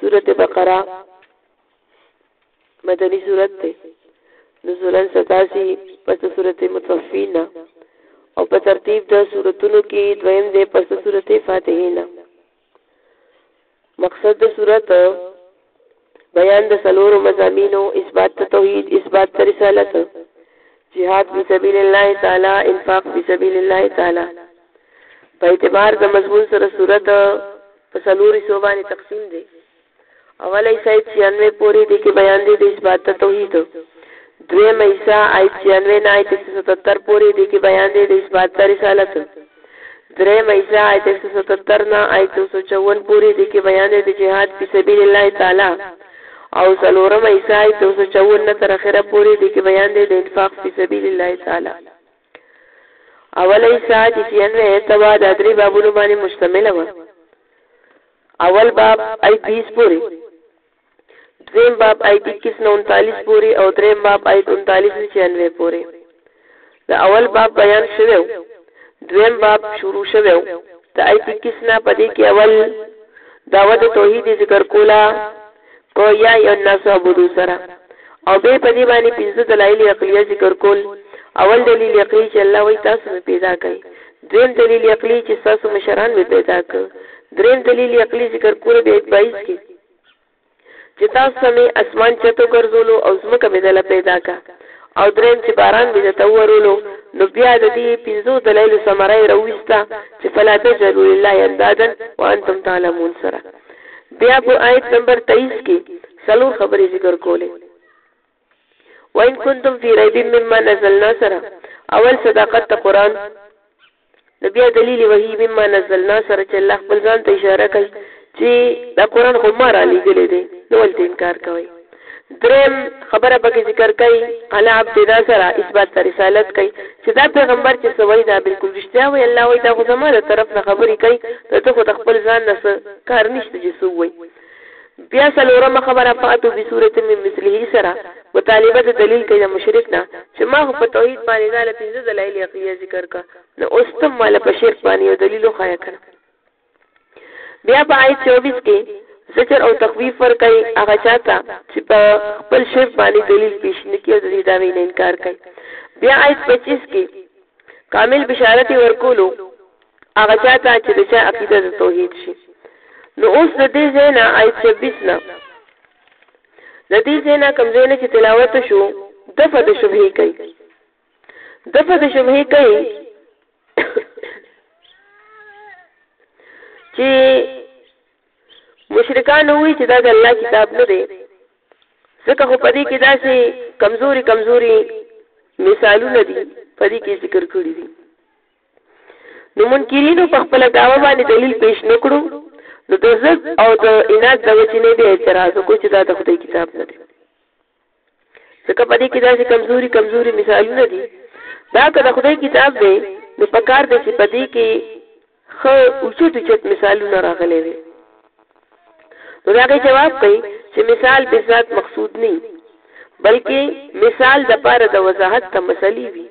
سورت بقره مدنی سورت ته نزولن ستاسی پس د سورت متوفین او په ترتیب د سورتونو کې دویم دی پس د سورت فاتحه نه مقصد د سورت بیان د سلور مزامینو اثبات د توحید اثبات د رسالت جهاد فی سبیل الله تعالی انفاق فی سبیل الله تعالی په اعتبار د مضمون سره صورت په څلور حصو باندې تقسیم دی. اوله حصه آیت چھیانوې پورې دې کې بیان دی د اثبات د توحید. دویمه حصه آیت چھیانوې نه آیت ایک سو ستتر پورې دې کې بیان دی د اثبات د رسالت. دریمه حصه آیت ایک سو ستتر نه آیت دو سو چون پورې دې کې بیان دی د جهاد فی سبیل الله تعالی او څلورمه حصه آیت دو سو چون نه تر اخره پورې دې کې بیان دی د انفاق فی سبیل الله تعالی. اوله حصه چې سیانوې ایسته وه دا درې بابونو باندې مشتمله وه اول باب آیت 20 پورې دویم باب آیت 21 نه 39 پورې او دریم باب آیت 39 نه 96 پورې د اول باب بیان شوو دویم باب شروع شوو د آیت 21 نه پدې کې اول داوت توحید ذکر کولا په یا ای الناس اعبدو سره او بیا په دې باندې پنځه دلایل عقلیه ذکر کول اول دلیل عقلی چې الله وایي تاسو مې پیدا کړئ دویم دلیل عقلی چې تاسو مشران مې پیدا کړ دریم دلیل عقلی ذکر کول بیا 22 کې چې تاسو سمې اسمان چتو ګرځولو او ځمکه مې دله پیدا کا او دریم چې باران مې دته ورولو نو بیا د دې پنځو دلایلو ثمره یې راویسته چې فلا تجعلوا لله اندادا وانتم تعلمون سره بیا په آیت نمبر تئیس کې څلور خبرې ذکر کولې وان کنتم فی ریب مما نزلنا سره اول صداقت ته قران نو بیا دلیل وحی مما نزلنا سره چې الله خپل ځان ته اشاره کوي چې دا قران خو ما را لېږلی دی نو ولته انکار کوي دریم خبره پکې ذکر کوي قال عبد ناصر اثبات ته رسالت کوي چې دا پیغمبر چې څه وایي دا بالکل رښتیا وایي الله وایي دا خو زما د طرف نه خبرې کوي د ته خو د خپل ځان نه څه کار نشته چې څه ووایي بیا څلورمه خبره فاتو بصورت من مثله سره مطالبه د دلیل کوي د مشرک نه چې ما خو په توحید باندې دا له پنځه دلایل عقلیه ذکر کا نو اوس ته ما له په شرک باندې یو دلیل وښایه کړه بیا په آیت چوبیس کې زجر او تخویف ورکوي هغه چا ته چې په خپل شرک باندې دلیل پیش نه کړي او د دې دعوې نه انکار کوي. بیا آیت پچیس کې کامل بشارت ورکولو هغه چا ته چې د چا عقیده د توحید شي. نو اوس د دې ځای نه آیت چوبیس نه د دې ځای نه کوم ځای نه چې تلاوت شو دفع د شبهې کوي. ده په دې شبهه کوي چې مشرکان وایي چې دا د الله کتاب نه دی ځکه خو په دې کې داسې کمزوري کمزوري مثالونه دي په دې کې ذکر کړی دي نو منکرینو په خپل داوا باندې دلیل پیش نکړو نو د زد او د عنایت د وجې نه به اعتراض وکړو چې دا د خدای کتاب نه دی ځکه په دې کې داسې کمزوري کمزوري مثالونه دي دا که د خدای کتاب دی نو په کار دی چې په دې کې ښه اوچت اوچت مثالونه راغلی وي نو د هغې جواب کوي چې مثال به ذات مقصود نه بلکې مثال د پاره د وضاحت ته مسلې وي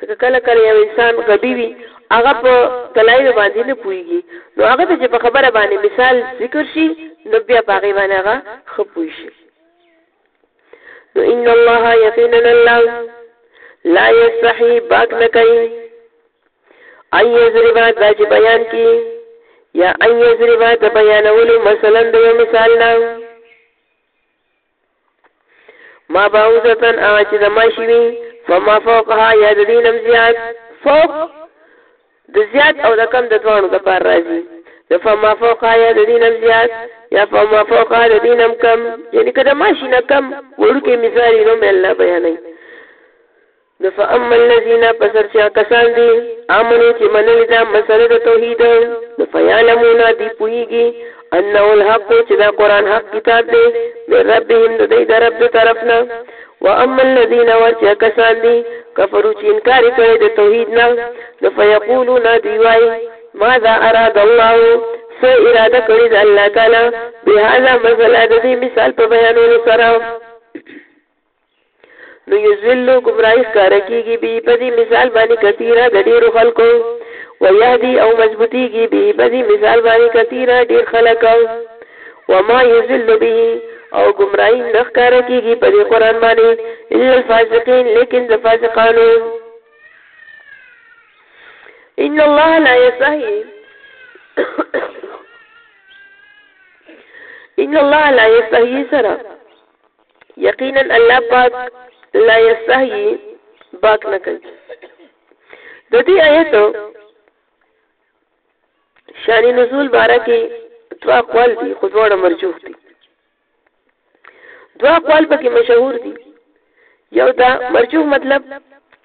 ځکه کله کله یو انسان غبي وي هغه په دلایل باندې نه پوهیږي نو هغه ته چې په خبره باندې مثال ذکر شي نو بیا په هغې باندې هغه ښه پوه شي نو ان الله یقینا الله لا یستحی باک نه کوي ای یزربا دا چې بیان کی یا ای یزربا د بیانولو مثلا د یو مثال نه ما باوزتن هغه چې د ماشي وي فما فوقها یا د دینم زیات فوق د زیات او د کم د دواړو د پاره راځي د فما فوقا یا د دینم زیات یا فما فوقا د دینم کم یعنی که د ماشی نه کم وړوکی مثال نو مې الله بیانوي د فاما الذین پسر چا کسان دي امنو چې منل دا مسله د توحید د فیعلمون دی پویږي انه الحق چې دا قران حق کتاب دی من ربهم د دوی د رب د طرف نه واما الذين وجه کسان دي کفرو چې انکار کړي د توحید نه نو فیقولون دوی وایي ماذا اراد الله سو اراده کړی د الله تعالی به هاذا مثلا د دې مثال په بیانولو سره نو یذلو گمراهی ښکاره کیږي به په دې مثال باندې کثیره د ډیرو خلکو و یهدی او مضبوطیږي به په دې مثال باندې کثیره ډیر خلک و ما یذل به او گمراهی نه ښکاره کیږي په دې قران باندې الا الفاسقین لیکن د فاسقانو ان الله لا یستحی ان الله لا یستحی سره یقینا الله پاک لا یستحیی باک نه کوي د دې آیت شان نزول باره کې دوا قول دي خو دواړه مرجوح دي دوا قول پکې مشهور دي یو دا مرجوح مطلب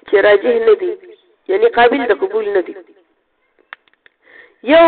چې راجح نه دي یعنی قابل د قبول نه دي یو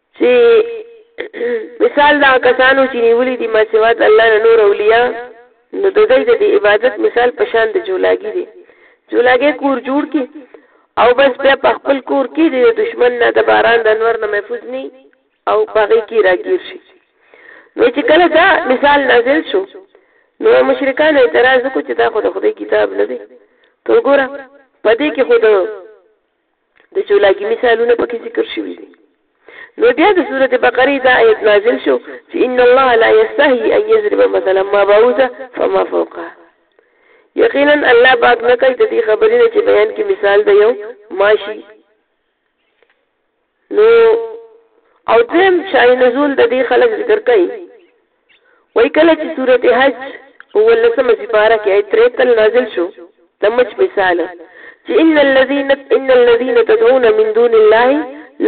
چي مثال د هغه کسانو چي نیولي دي ما سوا د الله نه نور اولیا، نو د دوی د دې عبادت مثال په شان د جولاګي دی، جولاګی کور جوړ کړي او بس بیا په خپل کور کي دي د دښمن نه د باران د انور نه محفوظ نه او په هغه کي راګیر شي. نو چي کله دا مثال نازل شو نو مشرکانو اعتراض وکړو چي دا خو د خدای کتاب نه دی، ته وګوره په دې کي خو د د چولاکی مثالونه پکې ذکر شوي دي نو بیا د سورت بقره دا آیت نازل شو چې ان الله لا یستحی ان یضرب مثلا ما بعوضه فما فوقها یقینا الله پاک نه کوي د دې خبرې نه چې بیان کې مثال د یو ماشي نو او دویم شای نزول د دې خلک ذکر کوي وای کله چې سورت حج په ولسمه سپاره کې آیت تریتل نازل شو د مچ مثال چې ان الذين ان الذين تدعون من دون الله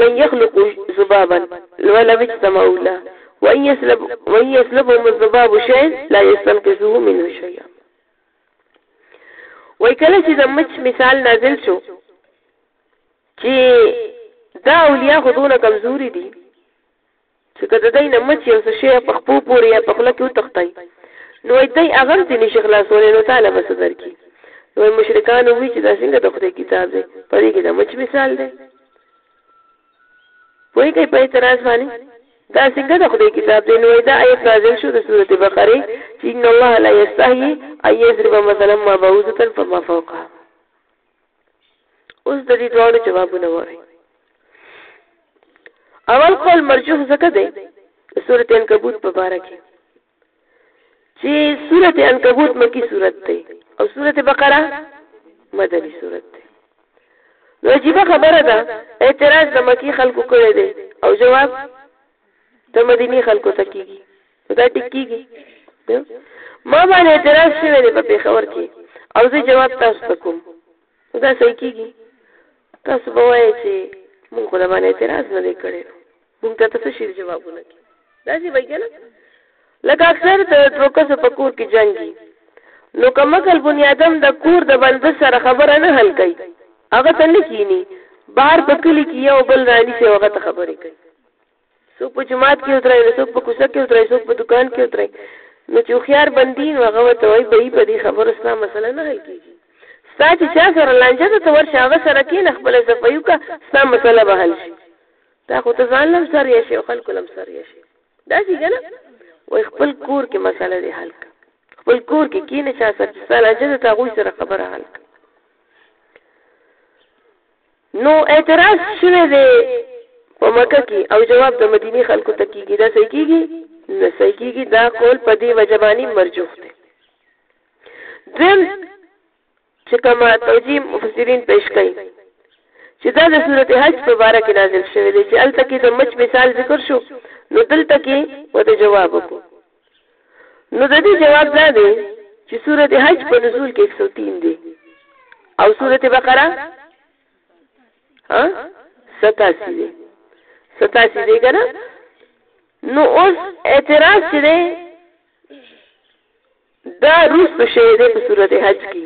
لن يخلقوا ذبابا ولو اجتمعوا له وان يسلب وان يسلبهم الذباب شيء لا يستنقذوه منه شيئا وای کله چې د مچ مثال نازل شو چي دا اولياء خو دونه کمزوري دي چي که د دوی نه مچ يو څه شی په خپو پوري يا په خوله کي وتښتي نو وايي دوی هغه هم تري نشي خلاصولای نو تاله به څه درکړي نو وايي مشرکان وي چي دا څنګه د خدای کتاب دی په دې کي د مچ مثال دی پوهېږئ په اعتراض باندې دا څنګه د خدای کتاب دی نو وايي دا آیت نازل شو د سورت بقره چي ان الله لا يستحي ان يضرب مثلا ما بعوضة فما فوقها اوس د دې دواړو جوابونه وره اول قول مرجوح زکه دی د سورت انکبوت په باره کې چې سورت انکبوت مکی سورت دی او سورت بقره مدنی سورت دی نو عجیبه خبره ده اعتراض د مکی خلکو کړی دی او جواب د مدینی خلکو ته کیږي دا ټیک کیږي ما باندې اعتراض شوی دی په پیښور کې او زه جواب تاسو ته کوم دا صحیح کیږي تاسو به وایئ چې مونږ خو باندې اعتراض نه دی کړی نو مونږ ته تاسو شي جوابونه کی دا چې وایي کنه لکه اکثر د ټوکس په کور کې جنگي نو کمکل بنی آدم د کور د بند سره خبره نه حل کوي هغه ته نه کینی بار په کلی کې یو بل رانی سي هغه ته خبرې کوي څوک په جماعت کې ودرای نو څوک په کوڅه کې ودرای څوک په دکان کې ودرای نو چې خيار بندي نو هغه ته وای به په دې خبرو ستا مسله نه حل کیږي ستا چې چا سره لانجه ده ته ورشه هغه سره کېنه خپله صفایي وکړه ستا مسله به حل شي دا خو ته ځان لم سر یا شي او خلکو لم سر یا شي داسې که نه وایي خپل کور کې مسله دې حل کړه خپل کور کې کېنه چا سره چې ستا لانجه ده ته هغوی سره خبره حل کړه نو اعتراض شوی دی په مکه کی او جواب د مدینی خلکو ته کیږی دا صحیح کیږی نه صحیح کیږی دا قول په دی وجه باندی مرجوح دی دویم چې کومه توجیه مفسرین پیش کړي چې دا د سورته حج په باره کې نازل شوی دی چې الته کې د مچ مثال ذکر شو نو دلته کې وته جواب وکړو نو د دې جواب دا دی چې سورته حج په نزول کې 103 دی او سورته بقره ها 87 دی 87 دی کنه نو اوس اعتراض چې دی دا روس په شی دی په سورته حج کې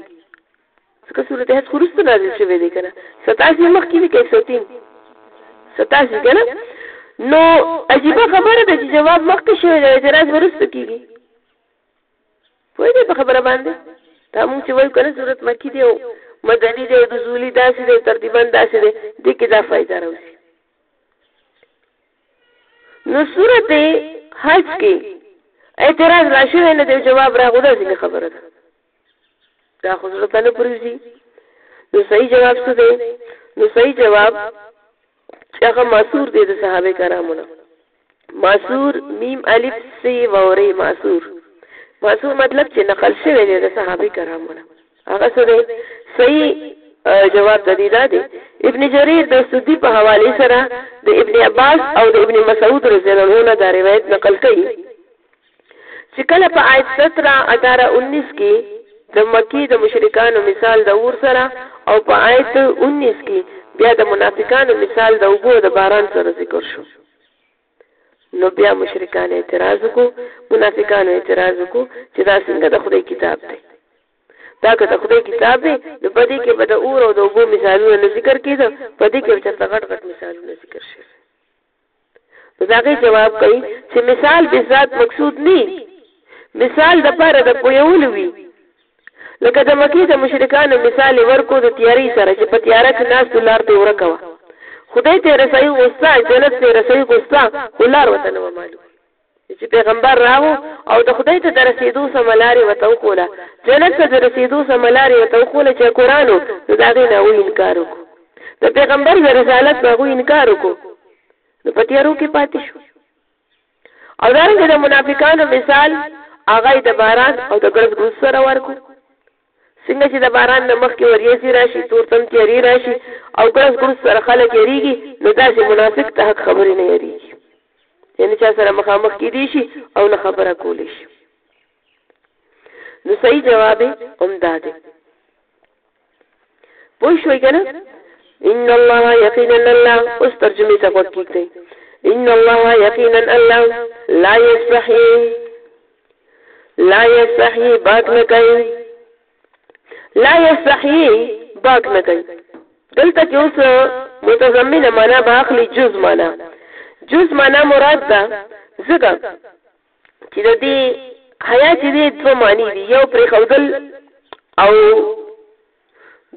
ځکه سورت حج خو رسته نازل شوی دی کنه ستاسی مخکې دی که ستین ستاسی کنه نو عجیبه خبره ده چې جواب مخکې شوی دی اعتراض ورسته کیږي پوه دی په خبره باندې دا موږ چې وایو کنه سورت مکی دی او مدني دی او نزولي داسې دی ترتیبا داسې دی دې کې دا فائدہ راوځي نو سورت حج کې اعتراض راشوی نه دی جواب راغلی ځینې خبره ده دا خو زړه ته نه پریږدي نو صحیح جواب څه دی نو صحیح جواب چې هغه ماسور دی د صحابه کرامو نه ماسور میم الف سی ووري ماسور ماسور مطلب چې نقل شوی دی د صحابه کرامو نه هغه څه دی صحیح جواب د دې دا دی ابن جرير د سدي په حواله سره د ابن عباس او د ابن مسعود رضی الله عنه دا روایت نقل کړي چې کله په آیت ستره اداره انیس کې د مکې د مشرکانو مثال د اور سره او په آیت انیس کې بیا د منافقانو مثال د اوبو د باران سره ذکر شو نو بیا مشرکان اعتراض وکړو منافقانو اعتراض وکړو چې دا څنګه د خدای کتاب دی دا که د خدای کتاب دی نو په دې کې به د اور او د اوبو مثالونه نه ذکر کېده په دې کې به چېرته غټ غټ مثالونه ذکر شوي نو د هغې جواب کوي چې مثال به ذات مقصود نه مثال د پاره د پویولو وي لکه د مکې د مشرکانو مثال یې ورکو د تیارې سره چې په تیاره کې ناستو لار ته یې ورکه وه خدای ته یې رسایي غوسته جنت ته یې رسایي غوسته خو لار ورته نه وه معلومه چې پېغمبر راغو او د خدای ته د رسېدو سمه لار یې ورته وښوله، جنت ته د رسېدو سمه لار یې ورته وښوله چې قرآن و، نو د هغې نه هغوی انکار وکړو. د پېغمبر د رسالت نه هغوی انکار وکړو، نو په تیارو کې پاتې شو. او دارنګه د منافقانو مثال هغه یې د باران او د ګړز ګړوز سره ورکړو. څنګه چې د باران نه مخکې وريځې راشي، تورتم تياري راشي او ګړز ګړز سره خلک يريږي، نو داسې منافق د حق خبرې نه يريږي، چې نه چا سره مخامخ کيدی شي او نه خبره کولی شي. نو صحيح جواب يې هم دا دی. پوه شوئ که نه؟ ان الله یقینا الله اوس ترجمه ته غوږ کیږئ ان الله یقینا الله لا یستحی لا یستحیی باک نه کوي لا یستحیی باک نه کوي دلته کې اوس متضمنه معنا به اخلي جز معنا جز معنا مراد ده ځکه چې د دې حیا چې دې دوه معنی دي یو پرې خودل او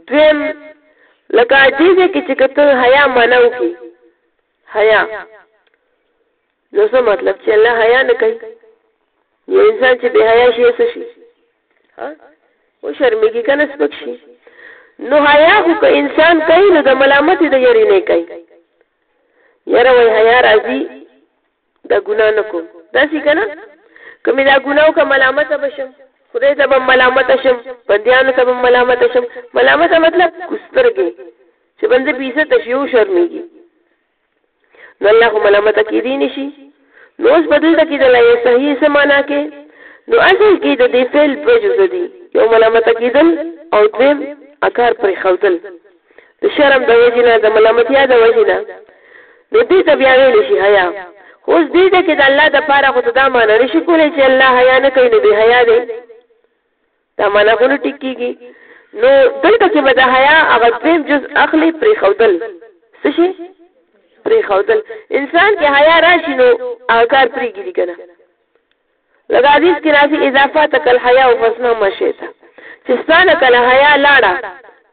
دویم لکه دې کې چې کته حیا معنا وکي حیا نو څه مطلب چې الله حیا نه کوي نو انسان چې به حیا شي څه شي ها او شرمېږي کنه سپک شي نو حیا خو که انسان کوي نو د ملامت د یری نه کوي یره وای حیا راځي دا ګناه نه کوم داسې که نه که مې دا ګناه وکړه ملامته به شم خدای ته به ملامته شم بندیانو ته به ملامته شم ملامته مطلب کوسترګې چې بنده بې عزته شي وشرمېږي نو الله خو ملامته کېدی نه شي نو اوس به دلته کې د لایې صحیح څه معنا کې نو اصل کې د دې فعل دوه جزه دي یو ملامته کېدل او دویم اکار پرېښودل د شرم د وجې نه، د ملامتیا د وجې نه، نو دې ته بیا ویلی شي حیا. خو اوس دې ځای کې د الله د پاره خو ته دا معنی نه شې کولای چې الله حیا نه کوي نو بې حیا دی. دا معنی خو نه ټیک کېږي. نو دلته کې به د حیا هغه دویم جز اخلي پرېښودل. څه شي؟ پرېښودل. انسان کې حیا راشي نو هغه کار پرېږدي که نه؟ لکه حدیث کې راځي اذا فاتک الحیاء فاصنع ما شئت چې ستانه کله حیا لاړه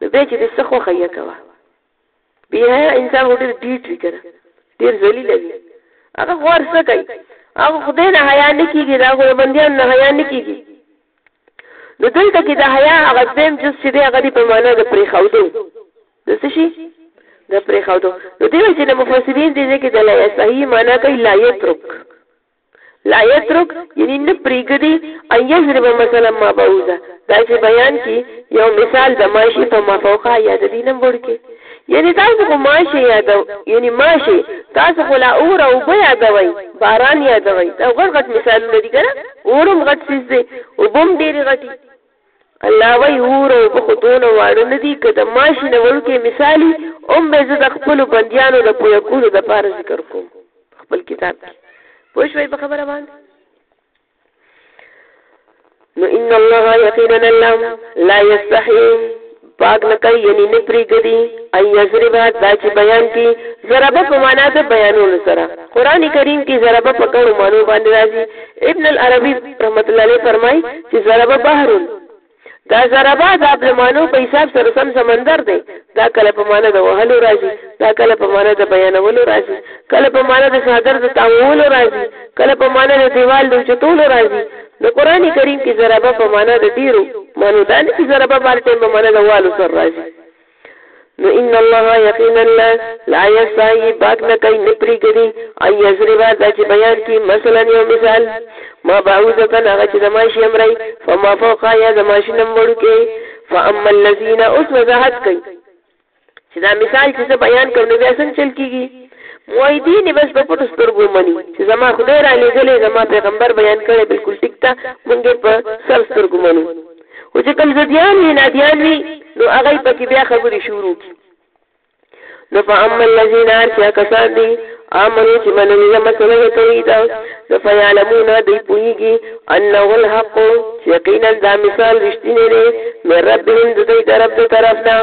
نو به چې د څه خوخه یې کوه بی حیا انسان ډیر ډیټ وی کنه ډیر ذلیل وی هغه غور څه کوي هغه خدای نه حیا نه کیږي دا غو بندیان نه حیا نه کیږي نو دلته کې د حیا هغه دیم جز چې دی هغه په معنا د پرې خودو د څه شي د پرې خودو نو دی چې د مفسرین دې کې د لا صحیح معنا کوي لا یترک لا یترک یعنی نه پریږدي ان یضرب مثلا ما بعوضه دا چې بیان کی یو مثال د ماشی په ما فوقها یا د دې نه لوړ کې یعنی تاسو خو ماشی یادو یعنی ماشی تاسو خو لا اور او به یادوي باران یادوي دا غټ غټ مثالونه دي کنه اورم غټ څه دي او بم ډېری غټي الله وایی اور او اوبه خو دونه واړه نه دي که د ماشی نه وړوکی مثال وی هم به زه د خپلو بندیانو د پوه کولو د پاره ذکر کوم په خپل کتاب کی پوه شوی په خبره باندې نو ان الله یقینا الله لا یستحی پاک نه کوي یعنی نه پریږدي، ان یضرب دا چی بیان کړي، ضرب په معنی د بیانولو سره، قرآن کریم کی ضرب په ګڼو معنو باندې راځي، ابن العربی رحمة الله علیه فرمائی چی ضرب بحر، دا ضرب دا بل معنو په حساب سره سم سمندر دی، دا کله په معنی د وهلو راځي، دا کله په معنی د بیانولو راځي، کله په معنی د څادر د تاوولو راځي، کله په معنی د دیوال د اوچتولو راځي، د قرآن کریم کی ضربه په معنی د ډیرو معنو دا نه چی ضربه په هر ټایم په معنی د والو سره راځی نو ان الله یقینا الله لا یستحیی باک نه کوي نه پریږدي ان یضرب دا چې بیان کی مثلا یو مثال ما بعوضتن هغه چې د ماشي امرای فما فوقها یا د ماشي نم وړوکی فاما الذین اوس وضاحت کوي چې دا مثال چې زه بیان کړم نو بیا څنګه چل کېږي معیدین یې بس په پټو سترګو ومني چې زما خدای رالیږلی زما پیغمبر بیان کړی بلکل ټیک ده موږ یې په سر سترګو منو خو چې کوم ضدیان وي نادیان وي نو هغه یې پکې بیا خبرې شروع کړي نو فاما الذین ارچا کسان دي امنو چې منلې زما سره یې توحید نو فیعلمون دوی پوهېږي انه الحق چې یقینا دا مثال رښتینی دی من ربهم د دوی د رب د طرف نه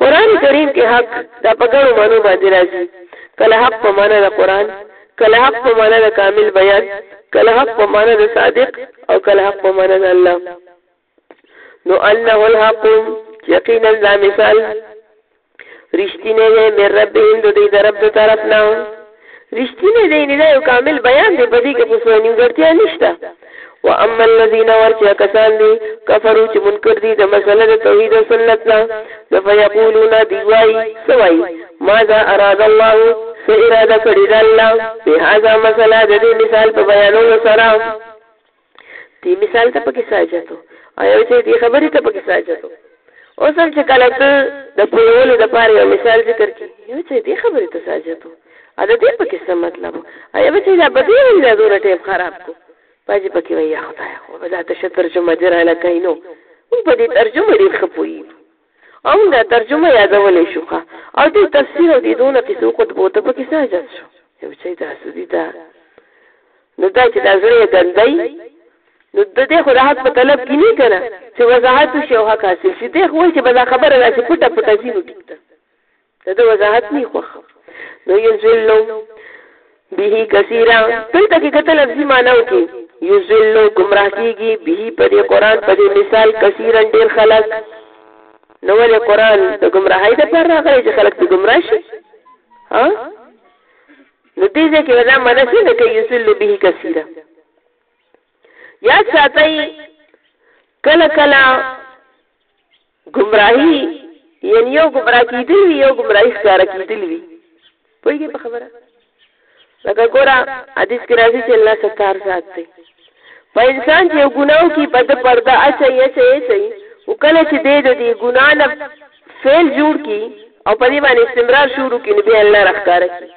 قرآن کریم کې حق دا په ګڼو معنو باندې راځي کله حق په معنا د قرآن کله حق په معنا د کامل بیان کله حق په معنا د صادق او کله حق په معنا د الله نو انه الحق یقینا دا مثال رښتینه دی مې ربهم د دې درب د طرف نه رښتینه دی نه یو کامل بیان دی په دې کې څه نیمګړتیا نشته و اما الذين ورچا کسان دي کفرو چې منکر دي د مسله د توحید او سنت نه د فیقولون دی وای سوای ماذا اراد الله سه اراده کړی د الله په هاذا مسله د دې مثال په بیانولو سره دی مثال ته پکې ساجت او یو چې دی خبرې ته پکې ساجت اوس هم چې کله ته د پوهولو لپاره یو مثال ذکر کړي یو چې دی خبرې ته ساجت او دا دې پکې څه مطلب او یو چې دا بدی وي دا دور ټیم خراب کو پاجي پکې وي یا خدای خو دا ته ترجمه دی را لکاینو په دې ترجمه ډیر خپوي او مونږه ترجمه یادولی شو ښه او دې تفسیر او دې دونه قصو خطبو ته پکې څه حاجت شو یو چای تاسو دي دا نو دا چې دا زړه ګندای نو د دې خو د حق په طلب کې نه کنه چې وضاحت شي او حق حاصل شي دې خو چې بل خبره راشي پټه پټه زینو ټیک ده د ده وضاحت نه خوښ نو یذلو به کثیرا دلته کې کته لفظي معناو کې یذلو گمراه کیږي به په دې قران په دې مثال کثیرا ډیر خلک نو ولې قران د گمراهۍ د پر راغلی چې خلک په گمراه شي ها نو دې ځکه ودا منسه نه کوي یذلو به کثیرا یا ساتي کله کله ګمراهي یعنی یو ګمراه کیدل وي یو ګمراهي ښکاره کیدل وي پوهیږئ په خبره لکه ګوره حدیث کې راځي چې الله ستار ذات دی په انسان چې یو ګناو کې په د پرده اچي اچي اچي او کله چې دی د دې ګنا نه فعل جوړ کی او په دې باندې استمرار شروع کړي به الله راخاره کی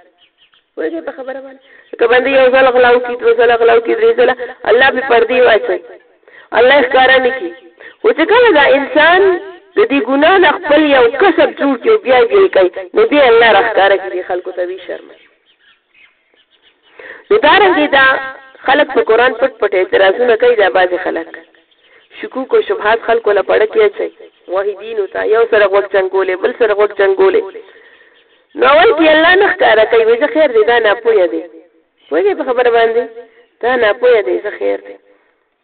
وایي په خبره باندې که باندې یو ځل غلاو کی دوه ځل غلاو کی درې ځل الله په پردي واچي الله یې ښکاره نه کړي، خو چې کله دا انسان د دې ګناه نه خپل یو کسب جوړ کړي او بیا بیا یې کوي، نو بیا یې الله راښکاره کړي دې خلکو ته ویې شرموي. نو دارنګې دا خلک په قرآن پټ پټ اعتراضونه کوي، دا بعضې خلک شکوک او شبهات خلکو له پړه کې اچوي، موحدینو ته یو سره غوږ چنګولی، بل سره غوږ چنګولی، نو اول کې یې الله نه ښکاره کوي، وایي ځه خیر دی دا ناپوهه دی. پوهېږې په خبره باندې دا ناپوهه دی څه خیر دی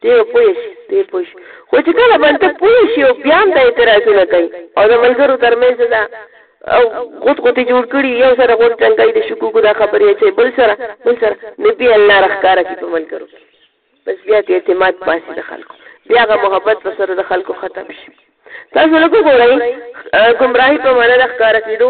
دی به پوه شي دی پوه شي خو چې کله بنده پوه شي او بیا هم دا اعتراضونه کوي او د ملګرو ترمنځ دا او غوت غوتې جوړ کړي یو سره غون ټنګای د شکوکو دا خبرې اچوي بل سره بل سره نو بیا الله راښکاره کړي په ملګرو بس بیا دې اعتماد پاسي د خلکو بیا هغه محبت په سره د خلکو ختم شي تاسو لږ وګورئ ګمراهي په معنا د ښکاره کېدو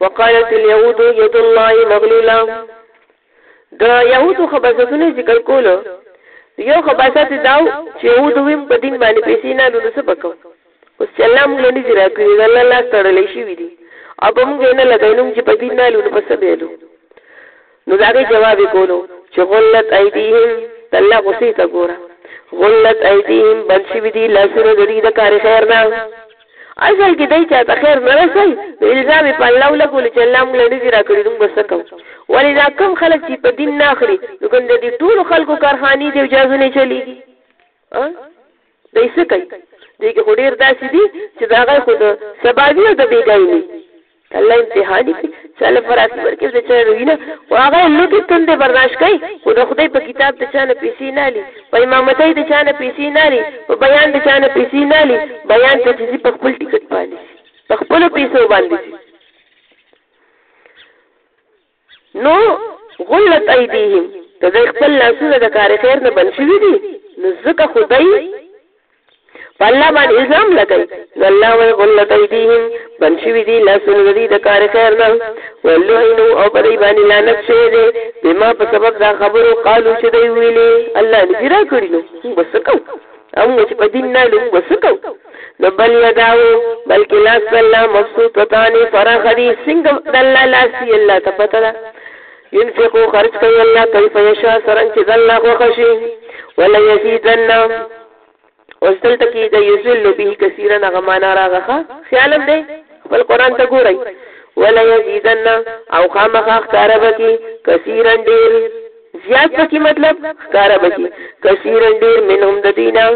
وقالت اليهود يد الله مغلوله د يهودو خباستونه ذکر کولو یو خباست داو چې يهودو ویم په دین باندې پیسې نه نو څه بکو اوس چې الله موږ نه ذرا کړی د الله لاس تړلې شي وي دي او موږ نه لګاینو چې په دین نه لونو په سبېلو نو د هغې جواب یې کولو چې غلت ایدیهم د الله غصې ته ګوره غلت ایدیهم بند شوي دي لاسونه د دوی د کار خیر نه اصل کې دی چا ته خیر نه رسوي نو الزام یې په الله ولګولو چې الله موږ له ډزې راکړي موږ به څه کوو ولې دا کم خلک چې په دین نه اخلي نو کوم د دې ټولو خلکو کارخانې دي او جازونه یې چلېږي دی څه کوي؟ دوی کې خو ډېر داسې دي چې د هغه خو د سباوي او د بېګايي نه دي. که الله امتحان يې کړي، چا له فراسي ورکړي او د چا روي نه، خو هغه يې لوږې تندې برداشت کوي، خو د خدای په کتاب د چا نه پېسې نه اخلي، په امامتۍ د چا نه پېسې نه اخلي، په بيان د چا نه پېسې نه اخلي، بيان ته چې ځي په خپل ټکټ باندې ځي، په خپلو پېسو باندې ځي. نو غلت ایدیهم د دوی خپل لاسونه د کار خیر نه بند شوي دي نو ځکه خو دوی په الله باندې الزام لګوي نو الله وایي غلت ایدیهم بند شوي دي لاسونه د دوی د کار خیر نه ولعنو او په دوی باندې لعنت شوی دی بما په سبب دا خبرو قالو چې دوی ویلې الله دې دې راکړي نو موږ به څه کوو او موږ چې په دین نه نو موږ څه کوو نو بل یداو بلکې لاس د الله مبسوط پتانې فراخ دي څنګه د الله لاس دی الله ته پته ده ينفقو خرج کوي الله کیف یشا سرنګ چې د الله خوښه شي ولا یزیدن اوس دلته کې د یذل به کثیرا هغه معنا راغخه خیال هم دی خپل قران ته ګورئ ولا یزیدن او خامخا ښکاره بکی کثیرا ډیر زیات پکې مطلب ښکاره بشي کثیرا ډیر منهم د دوی نه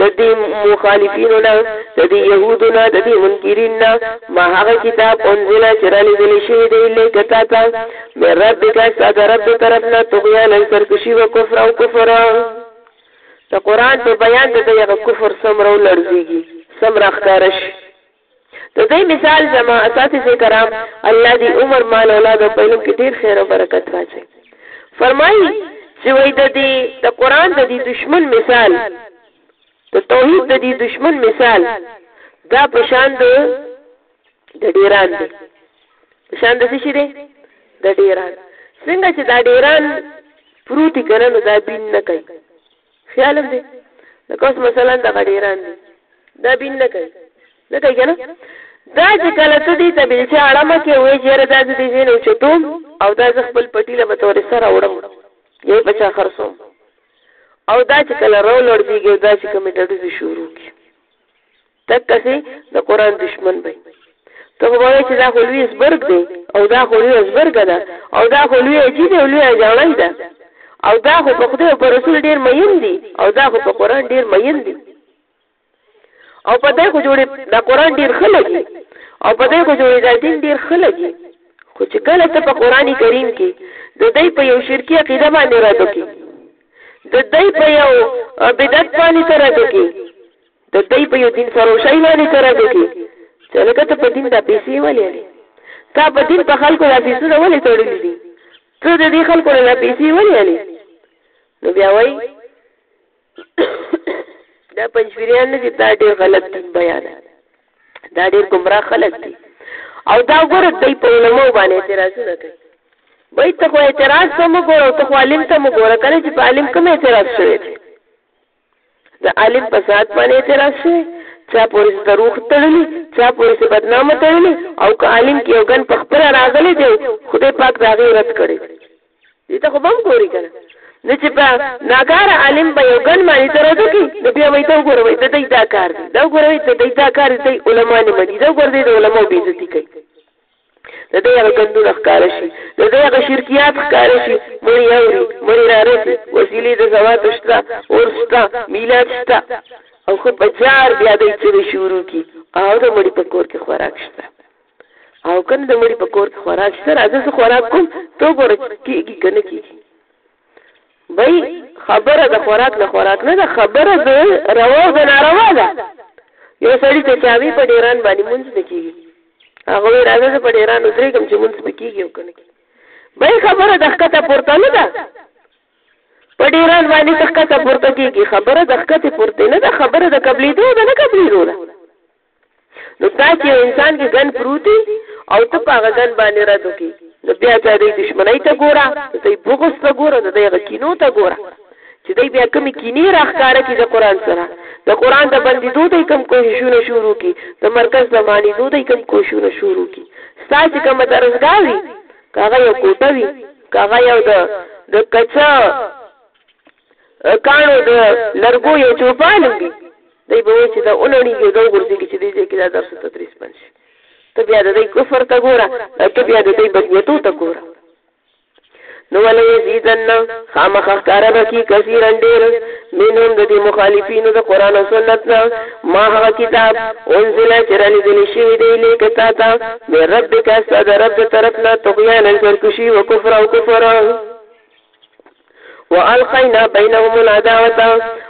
د دې مخالفینو نه د دې یهودو نه د دې منکرین نه ما هغه کتاب انزل چې را لیدل شوی دی لیکه تا ته مې رب کا ستا د رب د طرف نه طغیانا سرکشي و کفر او کفر د قرآن په بیان د دغه کفر څومره ولړزېږي څومره ښکاره شي د دی مثال زما اساتذه کرام الله دی عمر مال اولاد او په علم کی ډیر خیر او برکت واچوی فرمایی چی وای د دی د قران د دی دشمن مثال د توحید د دی دشمن مثال دا پشان د د ډیران دی پشان د څه شي دی د ډیران څنګه چې دا ډیران پروتي کنه نو دا بین نه کوي خیالم دی لکه اوس مثلا دغه ډیران دی دا بین نه کوي نه کوي کنه دا چې کله ته دې ته بیلچه اړمه کې وې چې یاره دا زه دې ځای نه اوچتوم او دا زه خپل پټي له به تورې سره وړم یې په چا خرڅوم او دا چې کله راولړزېږي او دا چې کومې ډډوزې شروع کړي تکه سي د قران دشمن به ته خو وایې چې دا خو لوی زبرګ دی او دا خو لوی زبرګه ده او دا خو لوی اجي دی او لوی اجاړی ده او دا خو په خدای او په رسول ډیر مین دي او دا خو په قران ډیر مین دي او په دې خو جوړې دا قران ډیر خلګي او په دې خو جوړې دا دین ډیر خلګي خو چې کله ته په قرآني کریم کې د دې په یو شرکی عقیده باندې راځو کې د دې په یو بدعت باندې راځو کې د دوی په یو دین فروشه اعلانې ترګه کې چې لکه ته په دین دا پیسې ولې اړې تا په دین په خلکو دا فیسونه ولې تړلي دي ته د دې خلکو نه دا پیسې ولې اړې نو بیا وایي دا پنځپیریان نه دي دا ډېر غلط دین بیان دا ډېر ګمراه خلک دي او دا ګوره دوی په علماء باندې اعتراضونه کوي وای ته خو اعتراض ته مو ګوره ته خو عالم ته مو ګوره کله چې په عالم کوم اعتراض شوی دی د عالم په ذات باندې اعتراض شوی چا پورې چې دروغ تړلي چا پورې چې بدنامه تړلې او که عالم کې یو ګن په خپله راغلی دی خدای پاک د هغې رد کړی دی دې ته خو به هم ګوري که نه نو چې په ناکاره عالم به یو ګن باندې تروده کوي نو بیا وایي دا وګوره وایي د دوی دا کار دی دا وګوره وایي د دوی دا کار دی علما نه مني دا وګوره دی د علماو بېزتي کوي د دوی هغه ګندونه ښکاره شي، د دوی هغه شرکیات ښکاره شي، مړي اوري، مړي رارسي، وسیلې د زواتو شته، عرس شته، میلاد شته او ښه په جار بیا دی چغې شروع کړي او د مړي په کور کې خوراک شته او کنه د مړي په کور کې خوراک شته، راځه زه خوراک کوم ته وګوره چې کېږي که نه کېږي. بای خبره د خوراک نه خوراک نه ده خبره د روا او د ناروا ده یو سړی ته چاوي په ډیران باندې مونږ نه کیږي هغه وی راځه زه په ډیران ودرېږم چې مونږ به کیږي او کنه بای خبره د ښکته پورته نه ده په ډیران باندې ښکته پورته کیږي خبره د ښکته پورته نه ده خبره د قبلې ده نه قبلې ده نو دا چې یو انسان کې ګن پروت او ته په هغه ګن باندې رد وکړي نو بیا چې دوی دشمنۍ ته ګوره د دوی بغض ته ګوره د دوی هغه کینو ته ګوره چې دوی بیا کومې کینې راښکاره کړي د قرآن سره د قرآن د بندېدو دوی کوم کوششونه شروع کړي د مرکز د مانېدو دوی کوم کوششونه شروع کړي ستا چې کومه درسګاه وي که هغه یو کوټه وي که هغه یو د د کچه کاڼو د لرګو یو چوپالم دي دی به وایي چې دا اونړیږي او دا وغورځېږي چې دې ځای کې دا درس و تدریس بند شي ته بیا د دوی کفر ته ګوره او ته بیا د دوی بدنیتو ته ګوره نو ولا یزیدن خامخ کار بکی کثیر ډیر منهم د دې مخالفینو د قران او سنت نه ما هغه کتاب انزل چرلی دل شي دی لیک تا تا مې رب کا صد رب طرف نه تغیان الکرکشی وکفر او کفر والقینا بینهم العداوت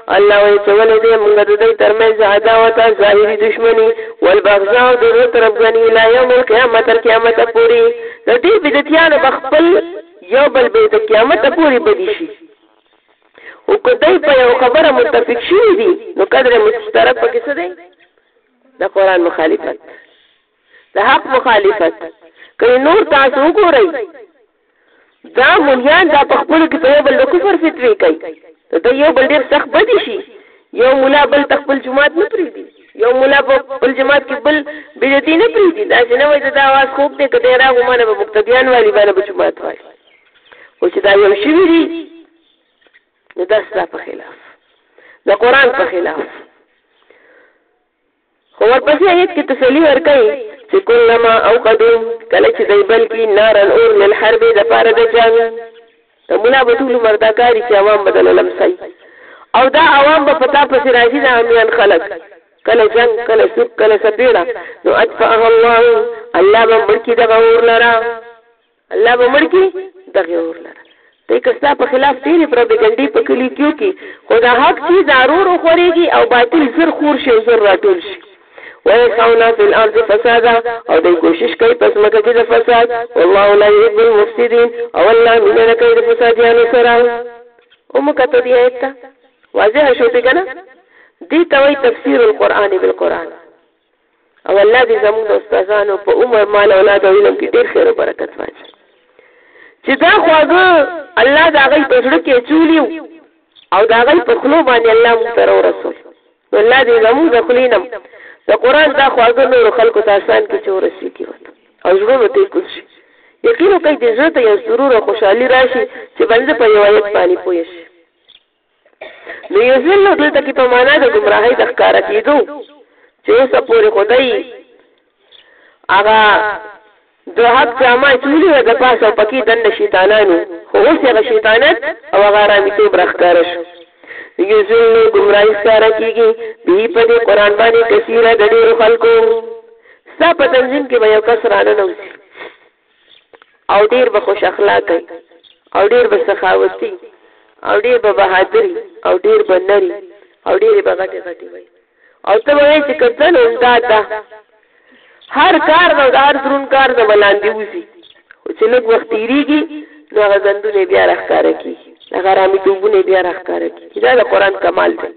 الله وی چولې دې موږ د دې ترمنځ عداوت ظاهری دشمنی والبغضاء د دې طرف غنی لا یوم القیامت تر قیامت پوری د دې بدعتیانو بخپل یو بل به د قیامت پوری بدی شي او کدی په یو خبره متفق شي دي نو قدر مشترک پکې څه دی د قران مخالفت د حق مخالفت کوي نور تاسو وګورئ دا مليان دا په خپل کې په یو بل کفر فتوی کوي ته دا یو بل ډیر سخت بدی شي یو مولا بل تخپل جماعت نه پریدي یو مولا په بل جماعت کې بل بدعتي نه پریدي دا چې نه وایي دا आवाज خوب دی کته را غومانه به مقتدیان والی باندې په جماعت وایي او چې دا یو شی دی نو دا ستاسو په خلاف د قران په خلاف خو ورپسې آیت کې تسلي ورکوي چې کلما اوقدو، کله چې دی بل کړي، نارا اور للحرب دپاره د جنګ، ته ملا به ټول عمر دا کاري چې عوام به دله لمسوي او دا عوام به په تا پسې راځي دا عمیان خلک، کله جنګ، کله سوک، کله څپېړه، نو اطفأها الله، الله به مړ کړي دغه اور لره. الله به مړ کړي دغه ورور لره دی که ستا په خلاف ډېرې پروپیګنډې په کلي کیو کی خو دا حق چی دا رور وخورېږي او باطل زر خور شي او زر راټول شي ويسعون فی الارض فسادا او دی کوشش کوي په ځمکه کې د فساد والله لا يحب المفسدين او الله مینه نه کوي د فسادیانو سره اومو کته دی آیت ته واضح شو پی کنه دی ته وایي تفسیر القرآن بالقرآن او الله دې زموږ د استادانو په عمر مال اولاد او علم کې ډېر خیر او برکت واچي چې دا خواږه الله دا غي په زړه کې چولیو او دا غي په خلو باندې الله مونږ ته رسول نو الله دې زموږ د خلینم د قران دا خواږه نور خلکو ته آسان کې چورسي کی وته او ژوند ته کوز شي یقینا کوي دې زړه ته یو سرور او خوشحالي راشي چې باندې په یو آیت باندې پوي شي نو یذلو دلته کې په معنا د گمراهۍ د ښکارا کیدو چې اوس پورې خدای هغه د حق جامه چولی و د پاسه او پکې دن شیطانانو خو اوس هغه شیطانت او هغه آرامي توب راخکاره شو یذلو گمراهی ښکارا کیږي به په دې قران باندې کثیره د ډیرو خلکو ستا په تنظیم کې به یو کس رانه نوځي او ډیر به خوش اخلاقی او ډیر به سخاوتی او ډیر به بهادری او ډیر به نری او ډیر به غټي غټي وي او ته وایې چې کتل هم دا ده هر کار نو دا هر درون کار نه بلاندې وځي خو چې لږ وخت تیریږي نو هغه ګندونه یې بیا راښکاره کېږي، هغه حراميتوبونه یې بیا راښکاره کېږي. دا د قرآن کمال دی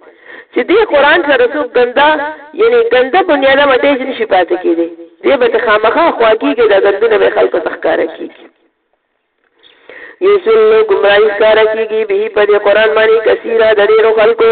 چې دې قرآن سره څوک ګنده یعنې ګنده بنیاده مټیج نه شي پاتې کېدی، دی به ترې خامخا خواږېږي او دا ګندونه به یې خلکو ته ښکاره کېږي. یضلو ګمراهي ښکاره کېږي به په دې قرآن باندې کثیرا د ډېرو خلکو.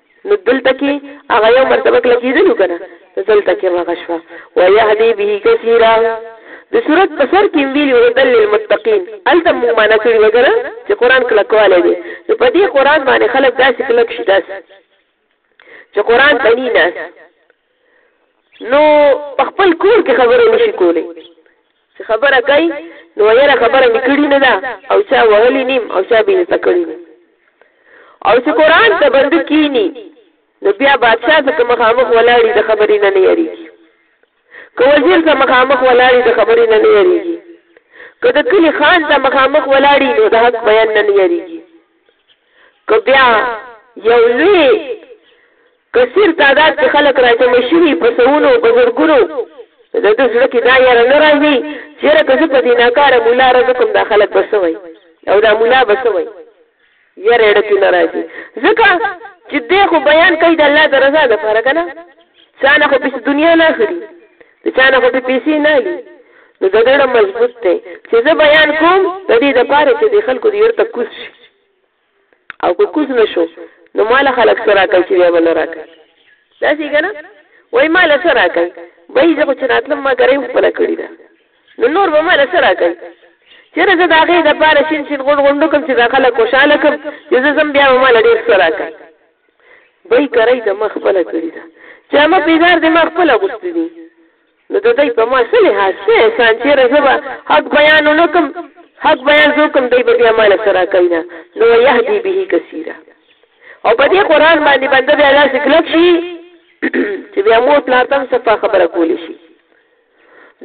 نو دلته کي هغه يو مرتبه کلکيدلو کنه نو دلته کي هم هغه شوه ويهدي به کثيرا د سورت په سر کي هم ويلي وو هدی للمتقين هلته هم موږ معنی کړي وه کنه چي قرآن کلکوالی دی نو په دي قرآن باندي خلک داسي کلک شي داسي چي قرآن ته ني ناست نو په خپل کور کي خبري نشي کولي. چې خبره کوي نو ويره خبره مې کړي نه ده او چا وهلي نیم او چا بې عزته کړي نیم او چې قرآن ته بنده کینی نو بیا بادشاه څخه مخامخ ولاړی د خبرې نه نه یریږي که وزیر ته مخامخ ولاړی د خبرې نه نه یریږي که د کلي خان ته مخامخ ولاړی نو د حق بیان نه نه یریږي که بیا یو لوی کثیر تعداد کې خلک راجمع شوي په سوونو او په زرګونو نو د ده زړه کې دا یاره نه راځي چې یاره که زه په دې ناکاره ملا رد کړم دا خلک به څه وایي او دا ملا به څه وایي یاره یې ډکې نه راځي ځکه چې دی خو بیان کوي د الله د رضا دپاره که نه چا نه خو پسې دنیا نه اخلي د چا نه خو دې پیسې نه اخلي نو د زړه مضبوط دی چې زه بیان کوم د دې لپاره چې د خلکو دې ورته کوز شي او که کوز نه شو نو ما له خلک څه راکړي چې بیا به نه راکړي داسې که نه وایي ما له څه راکړي وایي زه خو چې راتلم ما ګرۍ خپله کړې ده نو نور به ما له څه راکړي چېرې زه د هغې دپاره شین شین غونډ غونډ وکړم چې دا خلک خوشحاله کړم چې زه ځم بیا به ما له ډېر څه راکړي بل کرای ته ما خپله کړي ده چې ما پیدار دې ما خپل غوستي دي نو د دې په ما څه لحاظ څه احسان چې رزبا حق بیان نه کوم حق بیان زو کوم دې بیا مال سره کوي نه نو يهدي به کثیره او په دې قران باندې بنده بیا لاس کلک شي چې بیا مو پلاتم صفه خبره کولی شي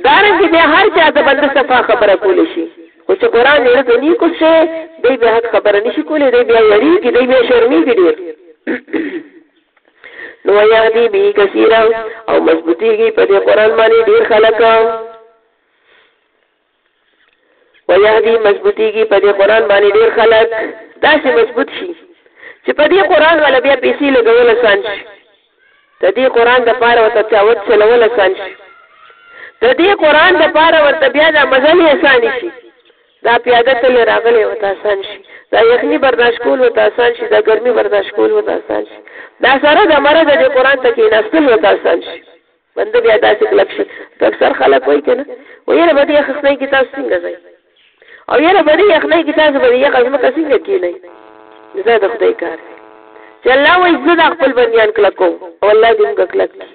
دارنګه بیا هر چا د بنده صفا خبره کولی شي خو چې قرآن زړه ته نی کوز شوی دی بیا حق خبره نشي کولی دی بیا یریږي دی بیا شرمیږي ډیر نو یهدی به کثیره او مضبوطیږي په دې قرآن باندې ډیر خلک ويهدي مضبوطيږي په دې قران باندې ډېر خلک داسې مضبوط شي چې په دې قران ولا بیا پیسې لګول آسان شي د دې قران د پاره ورته چاوت چلول آسان شي د دې قران د پاره ورته بیا د مزل آسان شي دا پیاده تل راغلی او آسان شي دا یخنی برداشت کول او آسان شي دا ګرمي برداشت کول او آسان شي دا سره د مرزه د قران ته کې نسل او آسان شي بنده بیا داسې کلک شي لکه اکثر خلک وایي که نه و یاره په دې یخنۍ کې تاسو څنګه ځئ او یاره په دې یخنۍ کې تاسو په دې یخه ځمکه څنګه کښېنئ دا د خدای کار دی چې الله وایي زه دا خپل بندیان کلک کوم او الله دې موږ کلک کړي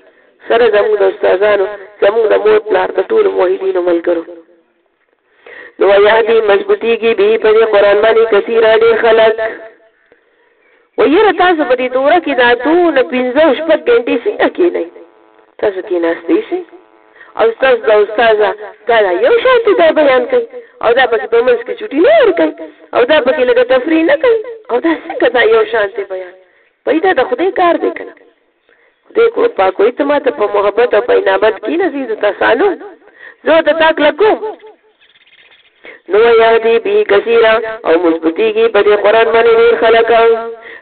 سره زموږ د استادانو زموږ د مور پلار د ټولو موحدینو ملګرو نو یهدی مضبوطیږي به په دې قران باندې کثیره ډېر خلک و یره تاسو په دې توره کې دا دونه پنځه او شپږ ګنټې څنګه کېنئ تاسو کې ناستې شئ او ستاسو د استاد دا یو شان ته دا بیان کوي او دا پکې په منځ کې چټي نه ورکوي او دا پکې لږه تفریح نه کوي او دا څنګه دا یو شان ته بیان پیدا د خدای کار دی کنه دیکھو پا کوئی تو ماته په محبت او په انابت کی نصیب د تاسانو زه د تا کله کوم نو یادی بی کثیرا او مثبتیږي په دې قران باندې ډیر خلک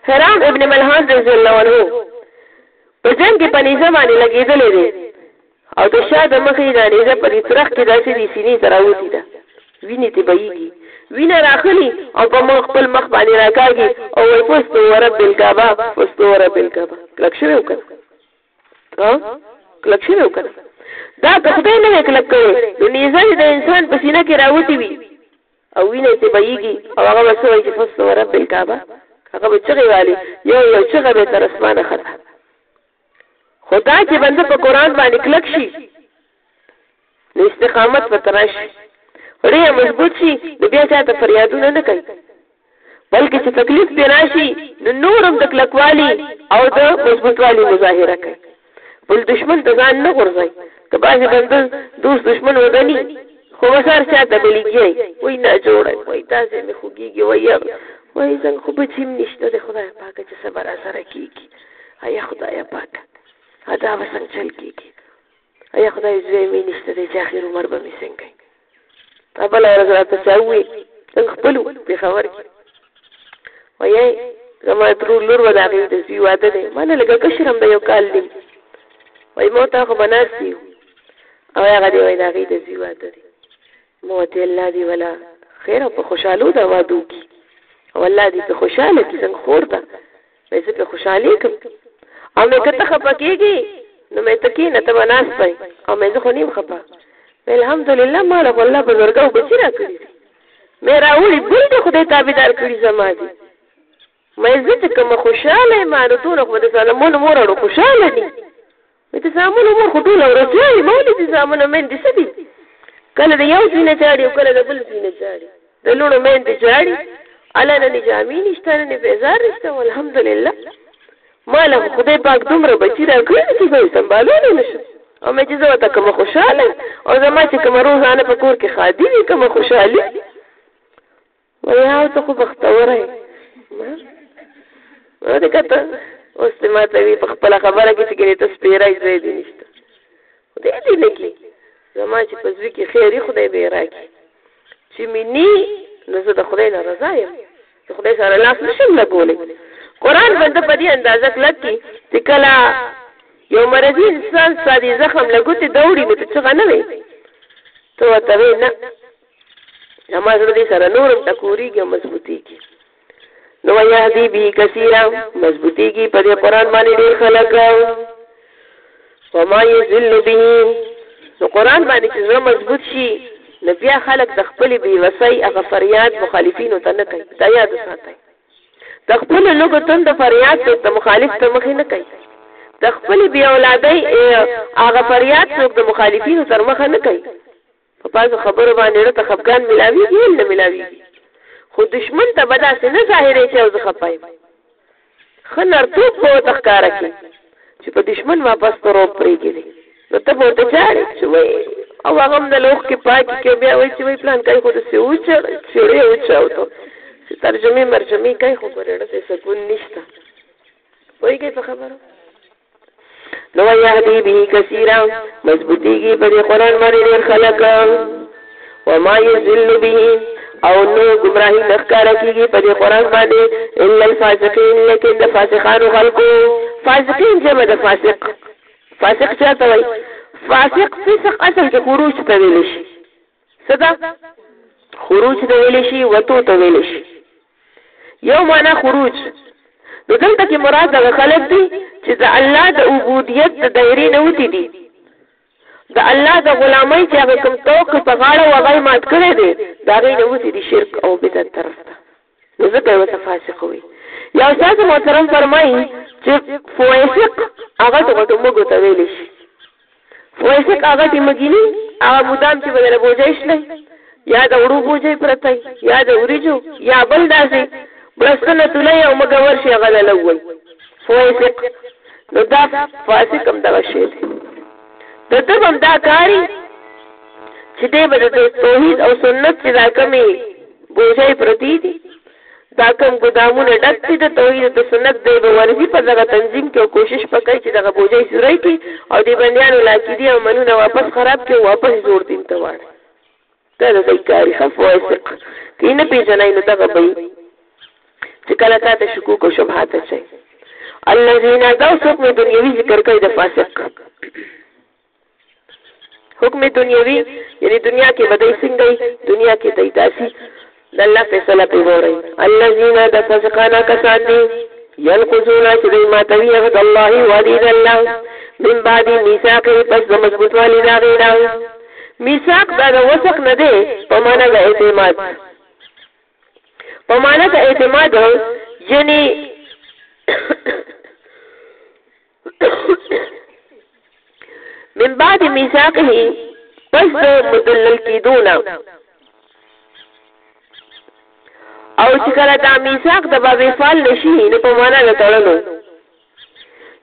حرام ابن ملحان رضی الله عنه په جنگ کې پنيزه باندې لګیدلې دي او د شا د مخې دا نېزه په دې څرخ کې داسې دې سینې ته راوتي ده، وینې ترې بهېږي، وینه راخلي او په مخ خپل مخ باندې راکاږي او وایي، فزت ورب الکعبه، فزت ورب الکعبه، کلک شوی وو که نه؟ ها؟ کلک شوی وو که نه؟ دا که خدای نه وای کلک کړی، نو نېزه دې د انسان په سینه کې راوتي وي او وینه ترې بهېږي او هغه به څه وایي چې فزت ورب الکعبه؟ هغه به چغې والې، یو یو چغه به یې تر اسمانه خته. خو دا چې بنده په قرآن باندې کلک شي نو استقامت به ترا شي ورې مضبوط شي نو بیا چا ته فریادونه نه کوي بلکې چې تکلیف پې راشي نو نور هم د کلکوالي او د مضبوطوالي مظاهره کوي بل دشمن ته ځان نه غورځوي که بعضې بنده دوست دشمن وګڼي خو وسار چا ته به لګیای وای نه جوړه وای تاسو مې خوګيږي وای وای څنګه خو بچیم نشته د خدای پاک چې صبر سره کیږي ایا خدای پاک ادا به څنګه چل کېږي ایا خدای زوی مې نشته دی چې اخر عمر به مې څنګه وي تا بله ورځ راته چا وویل څنګه خپل و پېښور کې وایي زما ترور لور به د هغې د زوی واده دی ما نه لږه کشر هم د یو کال دی وایي ما تا خو به ناست یو او هغه دی وایي د هغې د زوی واده دی ما ورته الله دې ولا خیر او په خوشحالو دا واده وکړي او الله دې په خوشحاله کړي څنګه خور ده مې زه په خوشحالي کوم او مې که ته خپه کېږي نو مې ته کېنه ته به ناست پی او مې زه خو نیم خپه مې الحمدلله ما له خو الله بزرګه او بچي راکړي دي مې راوړي بل دې خدای تابعدار کړي زما دي مې زه چې کومه خوشحاله یم نو دونه خو به د سالمونو مور اړو خوشحاله دي وې د زامنو مور خو ټوله ورځ ژاړي ما ولې دي زامنو میندې څه دي کله د یو زوی نه ژاړي او کله د بل زوی نه ژاړي د لوڼو میندې ژاړي الله نه نې جامې نشته نه نې بیزار نشته والحمدلله ما له خدای پاک دومره بچي راکړي دي چې زه یې سمبالولی نه شم او مې چې زه ورته کومه خوشحاله او زما چې کومه روزانه په کور کې ښادي وي کومه خوشحالي ویاو ته خو بختوره یې ما دې کته اوس دې ما ته وي په خپله خبره کې چې ګنې ته سپېری ځای دې نشته خدای دې نه کړي زما چې په زوی کې خیر یې خدای به یې راکړي چې مې ني نو زه د خدای نه رضا یم د خدای سره لاس نه شم لګولی قرآن بنده په دې اندازه کلک کړي چې کله یو مرضي انسان ستا دې زخم له ګوتې دوړي نو ته چغه نه وې ته ورته وې نه زما زړه دې سره نورم ټکوريږي او مضبوطيږي نو يهدي به کثيرا مضبوطيږي په دې قران باندې ډېر خلک وما يذل به نو قران باندې چې زړه مضبوط شي نو بیا خلک د خپل بي وسۍ هغه فریاد مخالفینو ته نه کوي دا یاد ساتئ د خپل لوګو تند فریاد ته مخالف ته مخې نه کوي د خپل بی اولادۍ هغه فریاد څوک د مخالفینو تر مخه نه کوي په بعضو خبرو باندې زړه ته خپګان ملاویږي ولې نه ملاویږي خو دشمن ته به داسې نه ظاهرې چې او زه خپه یم ښه نرتوب به ورته ښکاره کړي چې په دشمن واپس په روب پرېږدي نو ته به ورته ژاړې چې وایي او هغه هم د لوښ کې پاکې کې بیا وایي چې وایي پلان کوي خو د سې وچړ چړې وچاوتو چې ترجمې مرجمې کوي خو په رڼه سکون نشته پوهېږئ په خبرو نو يهدي به كثيرا مضبوطيږي په دې قران باندې ډېر خلک وما يذل به او نو گمراهي نخکاره کیږي په دې قران باندې الا الفاسقين لیکن د فاسقانو خلکو فاسقين جمع د فاسق فاسق چاته وای فاسق فسق اصل کې خروج ته ویل شي څه ده؟ خروج ته ویل شي وتو ته ویل شي یو معنا خروج نو دلته کې مراد هغه خلک دي چې د الله د عبودیت د دایرې نه وتی دي د الله د غلامۍ چې هغه کوم توق په غاړه وغی مات کړی دی دا غي نه وتی دي شرک او بدعت طرف ته نو ځکه یې ورته فاسق وي یا استاد محترم فرمایي چې فویسق هغه ټغټو مګو ته ویل شي فویسق هغه ټی مګینی هغه مدام چې بدل بوجای شلې یا د وړو بوجای پرته یا د وریجو یا بل داسې برسنه تلې او مګ ورشي هغه لوي فویسق نو دا فاسق هم دغه شی دی د دې هم دا کاری چې دې به د توحید او سنت چې دا کمی بوجای پرتی دی دا کم ګدامونه ډک دي د توحید او سنت دی به ورزي په دغه تنظیم کې او کوشش پکای چې دغه بوجای سورای کې او دی بندیانو لاکیدي او منونه واپس خراب کې واپس جوړ دین ته واړي دا د دې کاری خف واسق کې نه پیژنای نو دغه به چې کله تا ته شکوک او شبهات شي الذين دا څوک مې دنیوي ذکر کوي د فاسق حکم دنیوي یعنی دنیا کې بدای څنګه دنیا کې دای داسي د الله فیصله په ووري الذين د فسقانا کسان دي ينقضون چې دوی ماتوي عهد الله وعدي د الله من بعد میثاقه پس د مضبوط والی دا غیره میثاق دا د وثق نه دی په معنا د اعتماد په معنا د اعتماد یعنی من بعد میثاقه پس د مدلل کیدونه او چې کله دا میثاق د باب فعل نشي نو په معنا د تړلو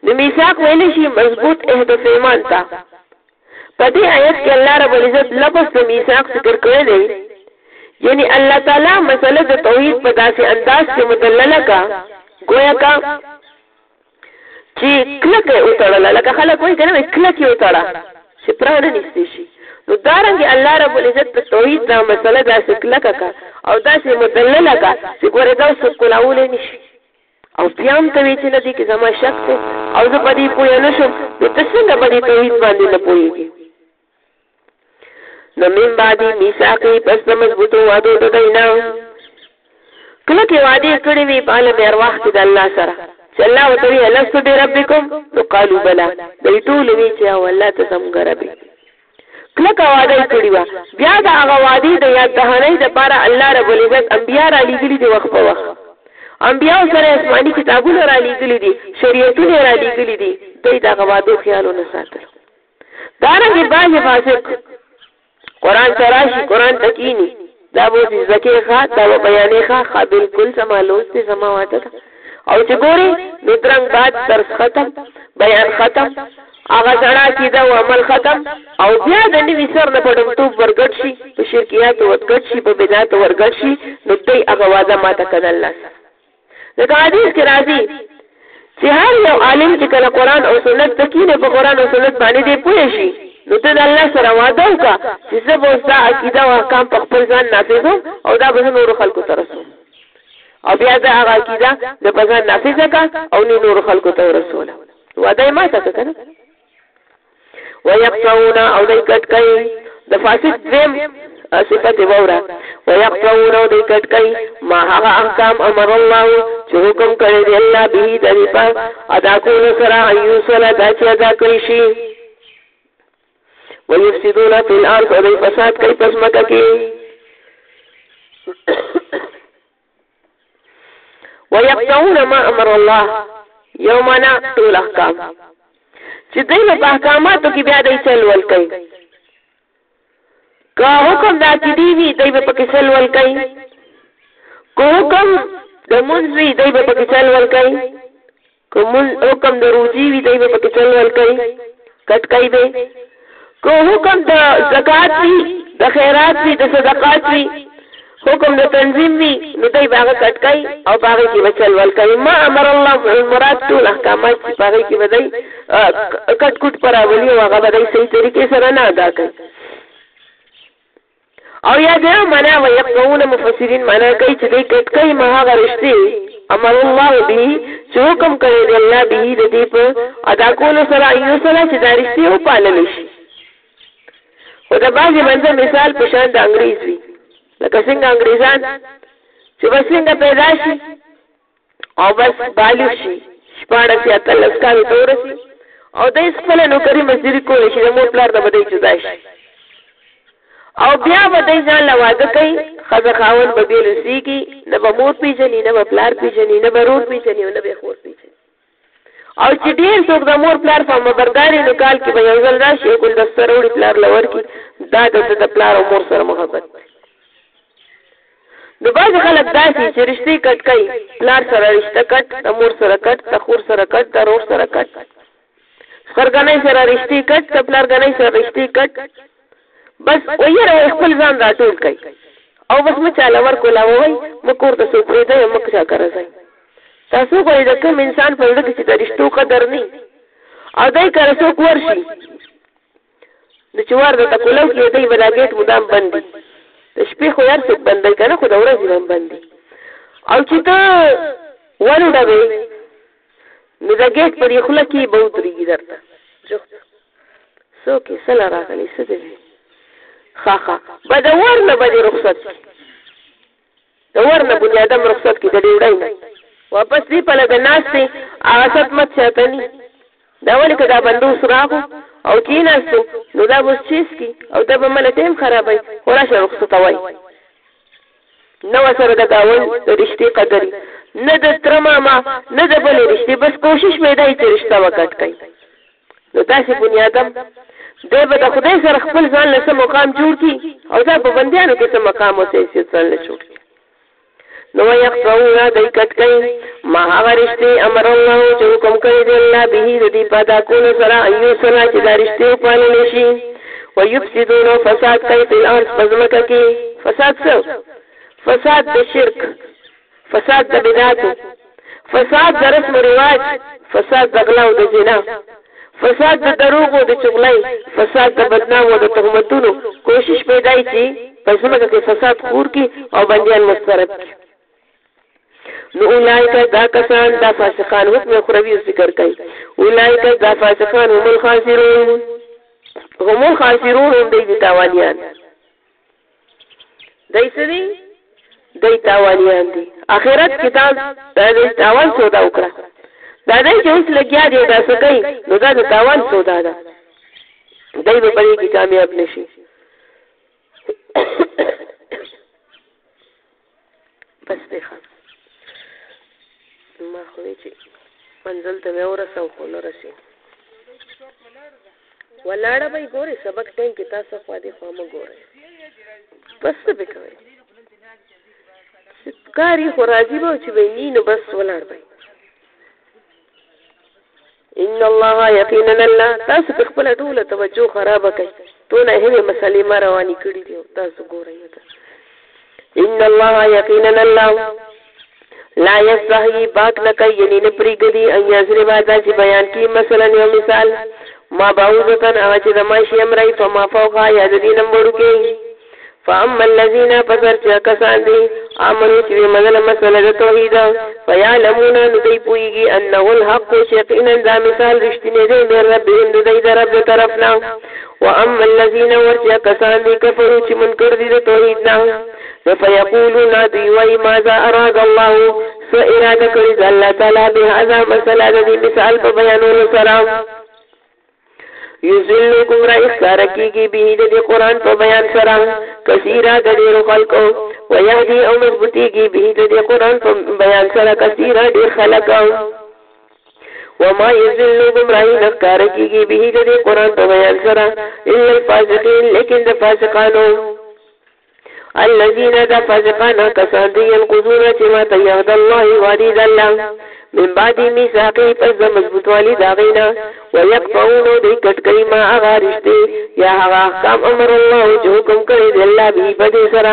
نو میثاق ویل شي مضبوط عهد پیمان ته په دې آیت کې الله رب العزت لفظ د میثاق ذکر کړی دی یعنی الله تعالی مسله د توحید په داسې انداز کې مدلله کا گویا کا چې کلکه یې وتړله لکه خلک وایي که نه وایي کلک یې وتړه چې پرانه نیستی شي نو دارنګې الله رب العزت د توحید دا مسله داسې کلکه کا او داسې مدلله کا چې ګوره دا څوک کولاولی نه شي او بیا هم ته وایې چې نه دې کې زما شک دی او زه په دې پوه نه شوم نو ته څنګه په دې توحید باندې نه پوهېږې نو من بعد میثاقی پس د مضبوطو وعدو د دینا کلکې وعدې کړې وي په عالم ارواح کې د الله سره چې الله ورته وي الستو بربکم نو قالو بلا دوی ټول وي چې او الله ته زموږ رب کلکه وعده کړې وه بیا د هغه وعدې د یاد دهنۍ دپاره الله رب العزت انبیا رالیږلي دي وخت په وخت انبیاء سره آسماني کتابونه را لېږلي دي شریعتونه را لېږلي دي دوی دغه وعدو خیال ونه ساتلو دارنګه باج فاسق قران تراشی قران تکینی دا وو چې زکه ښه دا و بیانې ښه ښه بالکل سما لوستي سما واته او چې ګوري نو درنګ بعد درس ختم بیان ختم هغه سره چې دا عمل ختم او بیا د نوی سر نه پټم تو ورګټ شي په شرکیات ورګټ شي په بدعت ورګټ شي نو دوی هغه واده ماته کړل الله سره لکه حدیث کې راځي چې هر یو عالم چې کله قرآن او سنت ته کینې په قرآن او سنت باندې دی پوه شي نو ته د الله سره وعده وکړه چې زه به اوس دا عقیده او احکام په خپل ځان نافظوم او دا به زه نورو خلکو ته رسوم او بیا دا هغه عقیده د په ځان نافظه کړه او نورو خلکو ته ورسوله وعده یې ماته کړه ويقطعون او دای کټ کوي د فاسد دویم صفت وورا ويقطعون او دای کټ کوي ما هغه احکام امر الله چې حکم کړی دی الله به د دې په ادا کول سره ایو سره دا چې ادا کړی شي ويفسدون في الارض او دای فساد کوي پس مکه کې ويقطعون ما امر الله یو معنا ټول احکام چې دوی په احکاماتو کې بیا دوی چل ول کوي که حکم د عقیدې وي دوی به پکې چل ول کوي که حکم د منځ وي دوی به پکې چل ول کوي که مونځ حکم د روژی وی دی به پکې څه لول کوي کټ کوي به که حکم د زکات وی د خیرات وی د صدقات وی حکم د تنظیم وی نو دی باغه کټ کوي او باغه کې بچل ول کوي ما امر الله المراد ټول احکامات چې باغه کې بدای کټ کټ پر اولی او هغه بدای صحیح طریقې سره نه ادا کوي او یا د معنا و یقون مفسرین معنا کوي چې دې کټ کوي ما هغه رښتې امر الله به چې حکم کړی دی الله به د دې په ادا کولو سره یو سره چې دا رښتې او پالل شي خو د بعضې منځه مثال په شان د انګریز وي لکه څنګه انګریزان چې بس څنګه پیدا شي او بس بالغ شي شپاړس یا اتلس کالو ته ورسي او دی خپله نوکري مزدوري کولی شي د مور پلار نه به دی جدا شي او بیا به دی ځان له واده کوي ښځه خاوند به بېل اوسېږي نه به مور پېژني نه به پلار پېژني نه به ورور پېژني او نه به یې خور پېژني او چې ډېر څوک د مور پلار په امربردار وي نو کال کې به یو ځل راشي او ګلدسته راوړي پلار له ورکړي، دا د ده د پلار او مور سره محبت دی. نو بعضې خلک داسې چې رشتې کټ کوي، پلار سره رشته کټ، د مور سره کټ، د خور سره کټ، د رور سره کټ، خرګنۍ سره رشتې کټ، د پلارګنۍ سره رشتې کټ، بس ویره وای خپل ځان راټول کړئ او بس مه چاله ورکو لاووئ مه کور ته څوک پرېږدئ او مه چا کره ځئ تاسو وګورئ د کوم انسان په زړه کې چې د رشتو قدر نه او دی کره څوک ورشي نو چې ور درته کولو کې دی به دا ګېټ مدام بند دي د شپې خو هر څوک بند دی که نه خو د ورځې به هم بند دي او چې ته ولوډوې نو د ګیټ په دې خوله کې به ودرېږي درته جوخت څوک یې څه له راغلی څه دې وي ښه ښه به د ور نه به دې رخصت کړي د ور نه بني ادم رخصت کړي د ډېوډۍ نه واپس دې پله د ناستې هغه خدمت چاته ني دا ولې که دا بندوس راغو او کېناستو نو دا به اوس چیسکي او دا به مله ټایم خرابوي خو راشه رخصتوي نه ورسره د ګاول د رشتې قدري نه د تره ماما نه د بلې رشتې بس کوشش به دای چې رشته وکټ کوي نو داسې بنیادم دی به د خدای سره خپل ځان له څه مقام جوړ کړي او دا په بندیانو کې څه مقام او څه حیثیت ځان له جوړ کړي نو یقطعون دی کټ کوي ما هغه رشتې امر الله چې حکم کړی دی الله به د دې په ادا کولو سره ایو سره چې دا رشتې وپالل شي ويفسدون او فساد کوي په الارض په ځمکه کې فساد څه فساد د شرک فساد د بدعاتو فساد د رسم و رواج فساد د غلا او د زنا فساد د دروغ او د چغلۍ فساد د بدنام او د تهمتونو کوشش پیدا چی په ځمکه کې فساد خور کی او بندیان مسترد کی نو اولایکا دا کسان دا فاسقان حکم اخروی ذکر کوي اولایکا دا فاسقان هم الخاسرون هم الخاسرون هم دی تاوانیان دای سری دای تاوانیان دي اخرت کې دا د تاوان سودا وکړه دا دای چې اوس لګیا دی دا څه کوي نو دا د تاوان سودا ده دای به پرې کې کامیاب نشي بس دی ښه ما خو وی چې منزل ته مې ورساو خو نه رسي ولاړه به ګوري سبق ټیم کې تاسو خو دې خو مو ګوري بس څه به کوي کاری خو راځي به چې به نی نو بس ولاړ به ان الله یقینا الله تاسو په خپل ټوله توجه خرابه کوي ټوله هغه مسلې ما روانې کړې دي او تاسو ګورئ ان الله یقینا الله لا یستحی باک نه کوي یعنی نه پریږدي ان یسری با دا چې بیان کی مثلا یو مثال ما باوزتن هغه چې د ماشي امرای فما فوقا یا د دینم وړو کې فاما الذين پسر چا کسان دی آمنو چې وی منله مسله د توحید فیعلمون نو دوی پوهیږي انه الحق یقینا دا مثال رښتینی دی من ربهم د دوی د رب د طرف نه واما الذين ورچا کسان دی کفرو چې منکر دي د توحید نه نو فیقولون دوی وای ماذا اراد الله سو اراده کړی الله تعالی به هذا مسله د مثال په بیانولو سره یذلو گمراه اخکار کیږي به د دې قران په بیان سره کثیره د ډیرو خلکو و یهدی او مضبوطیږي به د دې قران په بیان سره کثیره ډیر خلک وما یذلو گمراه اخکار کیږي به د دې قران په بیان سره الا الفاسقین لیکن د فاسقانو الذين دا فاسقان کسان دی ينقضون چې ما ته يغد الله وادي د الله من بعد ميثاقه پس د مضبوطوالي دا غینا ويقطعون دی کټ کوي ما هغه رشته یا هغه احکام امر الله چې حکم کړی دی الله به په دې سره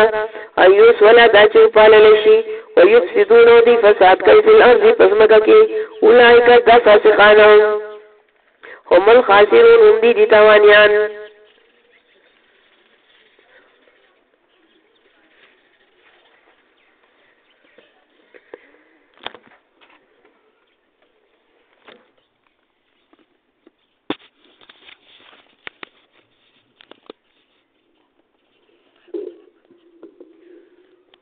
ايوس ولا دا چې پالل شي ويفسدون دی فساد کوي په الارض پس مکه کې اولایک دا فاسقان هم الخاسرون هم دی دی تاوانیان